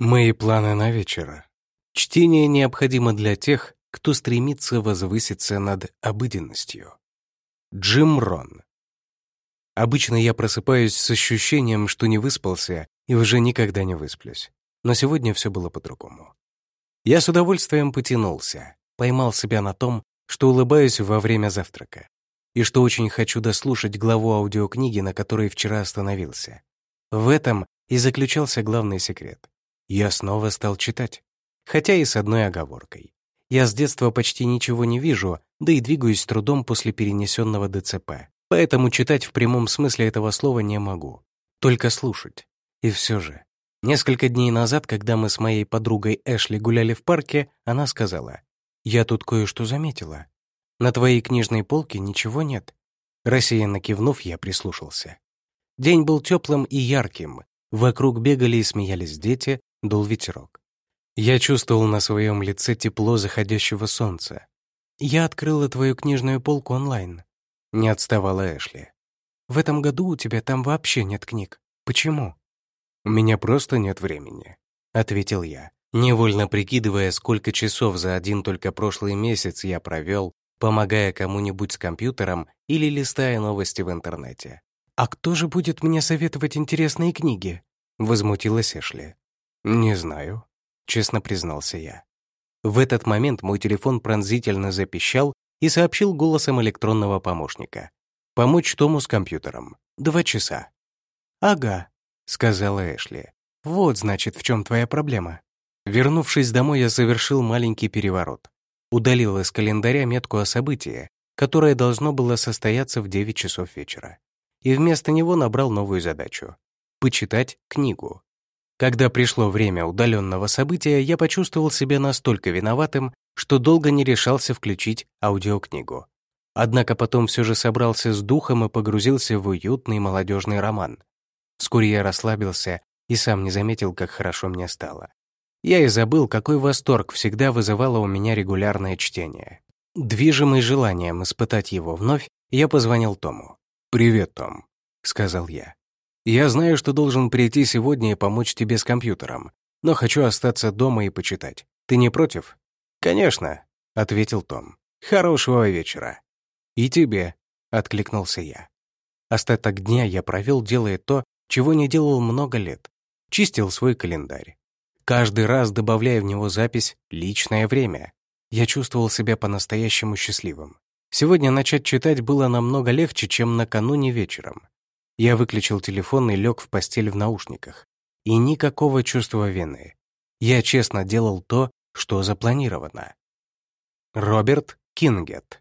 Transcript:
Мои планы на вечер. Чтение необходимо для тех, кто стремится возвыситься над обыденностью. Джим Рон. Обычно я просыпаюсь с ощущением, что не выспался и уже никогда не высплюсь. Но сегодня все было по-другому. Я с удовольствием потянулся, поймал себя на том, что улыбаюсь во время завтрака, и что очень хочу дослушать главу аудиокниги, на которой вчера остановился. В этом и заключался главный секрет. Я снова стал читать, хотя и с одной оговоркой. Я с детства почти ничего не вижу, да и двигаюсь с трудом после перенесенного ДЦП. Поэтому читать в прямом смысле этого слова не могу. Только слушать. И все же. Несколько дней назад, когда мы с моей подругой Эшли гуляли в парке, она сказала, «Я тут кое-что заметила. На твоей книжной полке ничего нет». Рассеянно кивнув, я прислушался. День был теплым и ярким. Вокруг бегали и смеялись дети, дул ветерок. Я чувствовал на своем лице тепло заходящего солнца. «Я открыла твою книжную полку онлайн», — не отставала Эшли. «В этом году у тебя там вообще нет книг. Почему?» «У меня просто нет времени», — ответил я, невольно прикидывая, сколько часов за один только прошлый месяц я провел, помогая кому-нибудь с компьютером или листая новости в интернете. «А кто же будет мне советовать интересные книги?» — возмутилась Эшли. «Не знаю», честно признался я. В этот момент мой телефон пронзительно запищал и сообщил голосом электронного помощника. «Помочь Тому с компьютером. Два часа». «Ага», — сказала Эшли. «Вот, значит, в чем твоя проблема». Вернувшись домой, я совершил маленький переворот. Удалил из календаря метку о событии, которое должно было состояться в 9 часов вечера. И вместо него набрал новую задачу — почитать книгу. Когда пришло время удаленного события, я почувствовал себя настолько виноватым, что долго не решался включить аудиокнигу. Однако потом все же собрался с духом и погрузился в уютный молодежный роман. Вскоре я расслабился и сам не заметил, как хорошо мне стало. Я и забыл, какой восторг всегда вызывало у меня регулярное чтение. Движимый желанием испытать его вновь, я позвонил Тому. «Привет, Том», — сказал я. Я знаю, что должен прийти сегодня и помочь тебе с компьютером, но хочу остаться дома и почитать. Ты не против?» «Конечно», — ответил Том. «Хорошего вечера». «И тебе», — откликнулся я. Остаток дня я провел, делая то, чего не делал много лет. Чистил свой календарь. Каждый раз добавляя в него запись «личное время». Я чувствовал себя по-настоящему счастливым. Сегодня начать читать было намного легче, чем накануне вечером. Я выключил телефон и лег в постель в наушниках. И никакого чувства вины. Я честно делал то, что запланировано. Роберт Кингет